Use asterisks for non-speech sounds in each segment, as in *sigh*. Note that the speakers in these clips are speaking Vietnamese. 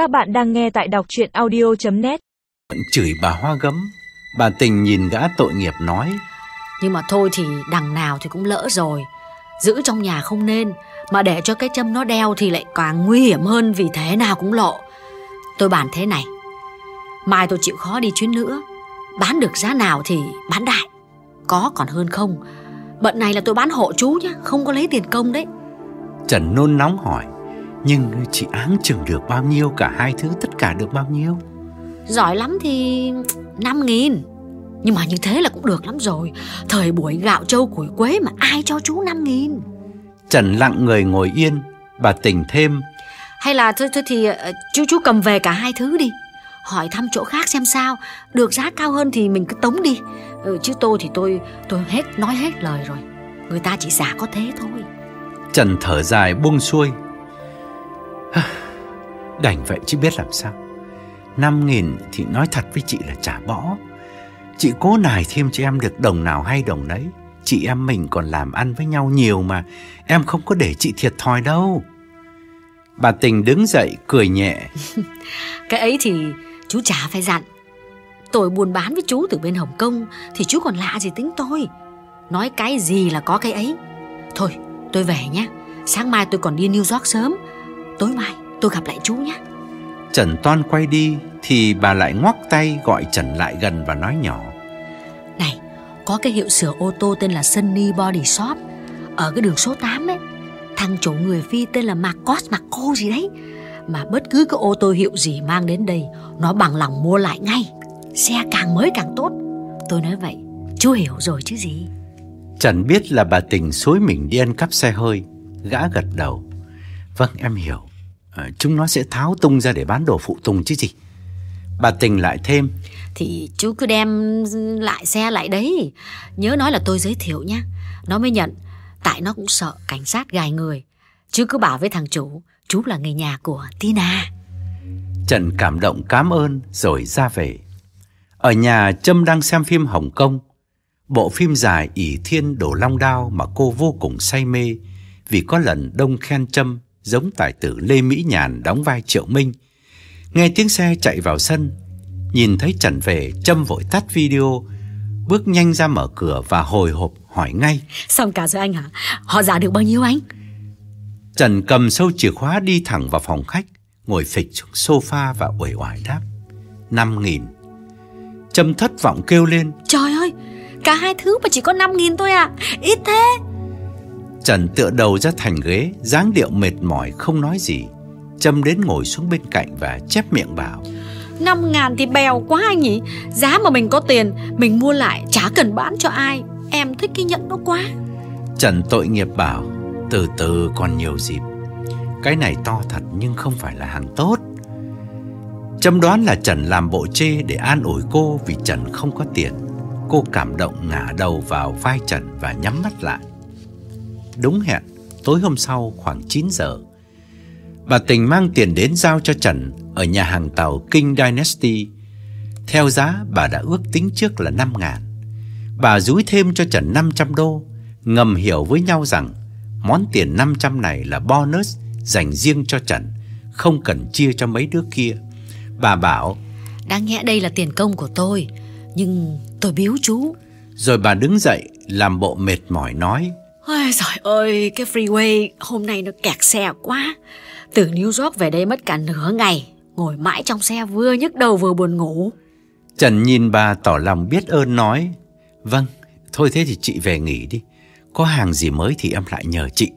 Các bạn đang nghe tại đọc chuyện audio.net Chửi bà hoa gấm. Bà tình nhìn gã tội nghiệp nói. Nhưng mà thôi thì đằng nào thì cũng lỡ rồi. Giữ trong nhà không nên Mà để cho cái châm nó đeo thì lại càng nguy hiểm hơn Vì thế nào cũng lộ. Tôi bàn thế này Mai tôi chịu khó đi chuyến nữa. Bán được giá nào thì bán đại Có còn hơn không? Bận này là tôi bán hộ chú nhá Không có lấy tiền công đấy. Trần nôn nóng hỏi Nhưng chị áng chừng được bao nhiêu Cả hai thứ tất cả được bao nhiêu? Giỏi lắm thì 5 nghìn. Nhưng mà như thế là cũng được lắm rồi. Thời buổi gạo trâu củi quế mà ai cho chú 5 nghìn? Trần lặng người ngồi yên Bà tình thêm. Hay là thôi, thôi thì ờ, chú chú cầm về cả hai thứ đi. Hỏi thăm chỗ khác xem sao. Được giá cao hơn thì mình cứ tống đi. Ừ, Chứ tôi thì tôi tôi hết nói hết lời rồi. Người ta chỉ giả có thế thôi. Trần thở dài buông xuôi *sighs* Đành vậy chứ biết làm sao. Năm nghìn thì nói thật với chị là trả bỏ. Chị cố nài thêm cho em được đồng nào hay đồng đấy Chị em mình còn làm ăn với nhau nhiều mà Em không có để chị thiệt thòi đâu. Bà tình đứng dậy, cười nhẹ. *laughs* Cái ấy thì chú chả phải dặn. Tôi buôn bán với chú từ bên Hồng Kông, Thì chú còn lạ gì tính tôi. Nói cái gì là có cái ấy. Thôi, tôi về nhé. Sáng mai tôi còn đi New York sớm. Tối mai tôi gặp lại chú nhé. Trần Toan quay đi Thì bà lại ngoắc tay gọi Trần lại gần và nói nhỏ. Này Có cái hiệu sửa ô tô tên là Sunny Body Shop Ở cái đường số 8 ấy. Thằng chủ người Phi tên là Marcos Marco gì đấy. Mà bất cứ cái ô tô hiệu gì mang đến đây Nó bằng lòng mua lại ngay. Xe càng mới càng tốt. Tôi nói vậy Chú hiểu rồi chứ gì? Trần biết là bà tình xối mình đi ăn cắp xe hơi Gã gật đầu. Vâng em hiểu Chúng nó sẽ tháo tung ra để bán đồ phụ tùng chứ gì. Bà tình lại thêm. Thì chú cứ đem lại xe lại đấy. Nhớ nói là tôi giới thiệu nhá. Nó mới nhận. Tại nó cũng sợ cảnh sát gài người. Chứ cứ bảo với thằng chủ Chú là người nhà của Tina. Trần cảm động cảm ơn rồi ra về. Ở nhà Trâm đang xem phim Hồng Kông. Bộ phim dài ỷ thiên đổ long đao mà cô vô cùng say mê Vì có lần đông khen Trâm giống tài tử Lê Mỹ Nhàn đóng vai Triệu Minh. Nghe tiếng xe chạy vào sân Nhìn thấy Trần về Trâm vội tắt video Bước nhanh ra mở cửa và hồi hộp hỏi ngay. Xong cả rồi anh hả Họ giả được bao nhiêu anh? Trần cầm sâu chìa khóa đi thẳng vào phòng khách Ngồi phịch xuống sofa và uể oải đáp. Năm nghìn. Trâm thất vọng kêu lên. Trời ơi Cả hai thứ mà chỉ có 5 nghìn thôi à Ít thế Trần tựa đầu ra thành ghế dáng điệu mệt mỏi không nói gì. Trâm đến ngồi xuống bên cạnh và chép miệng bảo 5 ngàn thì bèo quá anh nhỉ? Giá mà mình có tiền Mình mua lại chả cần bán cho ai. Em thích cái nhẫn đó quá. Trần tội nghiệp bảo Từ từ còn nhiều dịp. Cái này to thật nhưng không phải là hàng tốt. Trâm đoán là Trần làm bộ chê để an ủi cô vì Trần không có tiền. Cô cảm động ngả đầu vào vai Trần và nhắm mắt lại Đúng hẹn, tối hôm sau khoảng 9 giờ. Bà Tình mang tiền đến giao cho Trần Ở nhà hàng tàu King Dynasty. Theo giá bà đã ước tính trước là 5 ngàn. Bà dúi thêm cho Trần 500 đô Ngầm hiểu với nhau rằng Món tiền 500 này là bonus Dành riêng cho Trần Không cần chia cho mấy đứa kia. Bà bảo Đáng nhẽ đây là tiền công của tôi Nhưng tôi biếu chú. Rồi bà đứng dậy Làm bộ mệt mỏi nói Ôi trời ơi Cái freeway hôm nay nó kẹt xe quá. Từ New York về đây mất cả nửa ngày Ngồi mãi trong xe vừa nhức đầu vừa buồn ngủ. Trần nhìn bà tỏ lòng biết ơn nói Vâng, thôi thế thì chị về nghỉ đi. Có hàng gì mới thì em lại nhờ chị.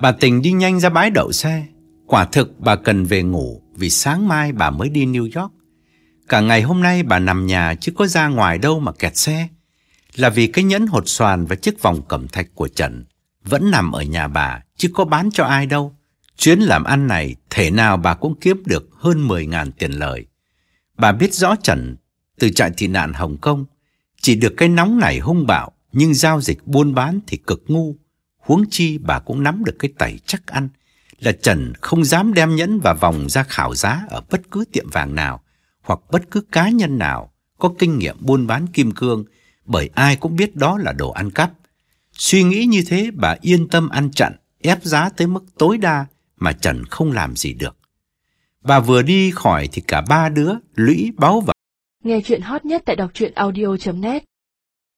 Bà Tình đi nhanh ra bãi đậu xe. Quả thực bà cần về ngủ Vì sáng mai bà mới đi New York. Cả ngày hôm nay bà nằm nhà Chứ có ra ngoài đâu mà kẹt xe. Là vì cái nhẫn hột xoàn Và chiếc vòng cẩm thạch của Trần Vẫn nằm ở nhà bà, Chứ có bán cho ai đâu. Chuyến làm ăn này, Thể nào bà cũng kiếm được hơn 10.000 tiền lời. Bà biết rõ Trần Từ trại tị nạn Hồng Kông, Chỉ được cái nóng này hung bạo, Nhưng giao dịch buôn bán thì cực ngu. Huống chi bà cũng nắm được cái tẩy chắc ăn, Là Trần không dám đem nhẫn và vòng ra khảo giá Ở bất cứ tiệm vàng nào Hoặc bất cứ cá nhân nào Có kinh nghiệm buôn bán kim cương bởi ai cũng biết đó là đồ ăn cắp. Suy nghĩ như thế, bà yên tâm ăn chặn, Ép giá tới mức tối đa Mà Trần không làm gì được. Bà vừa đi khỏi thì cả ba đứa lũy báo vào. Nghe chuyện hot nhất tại đọc truyện audio.net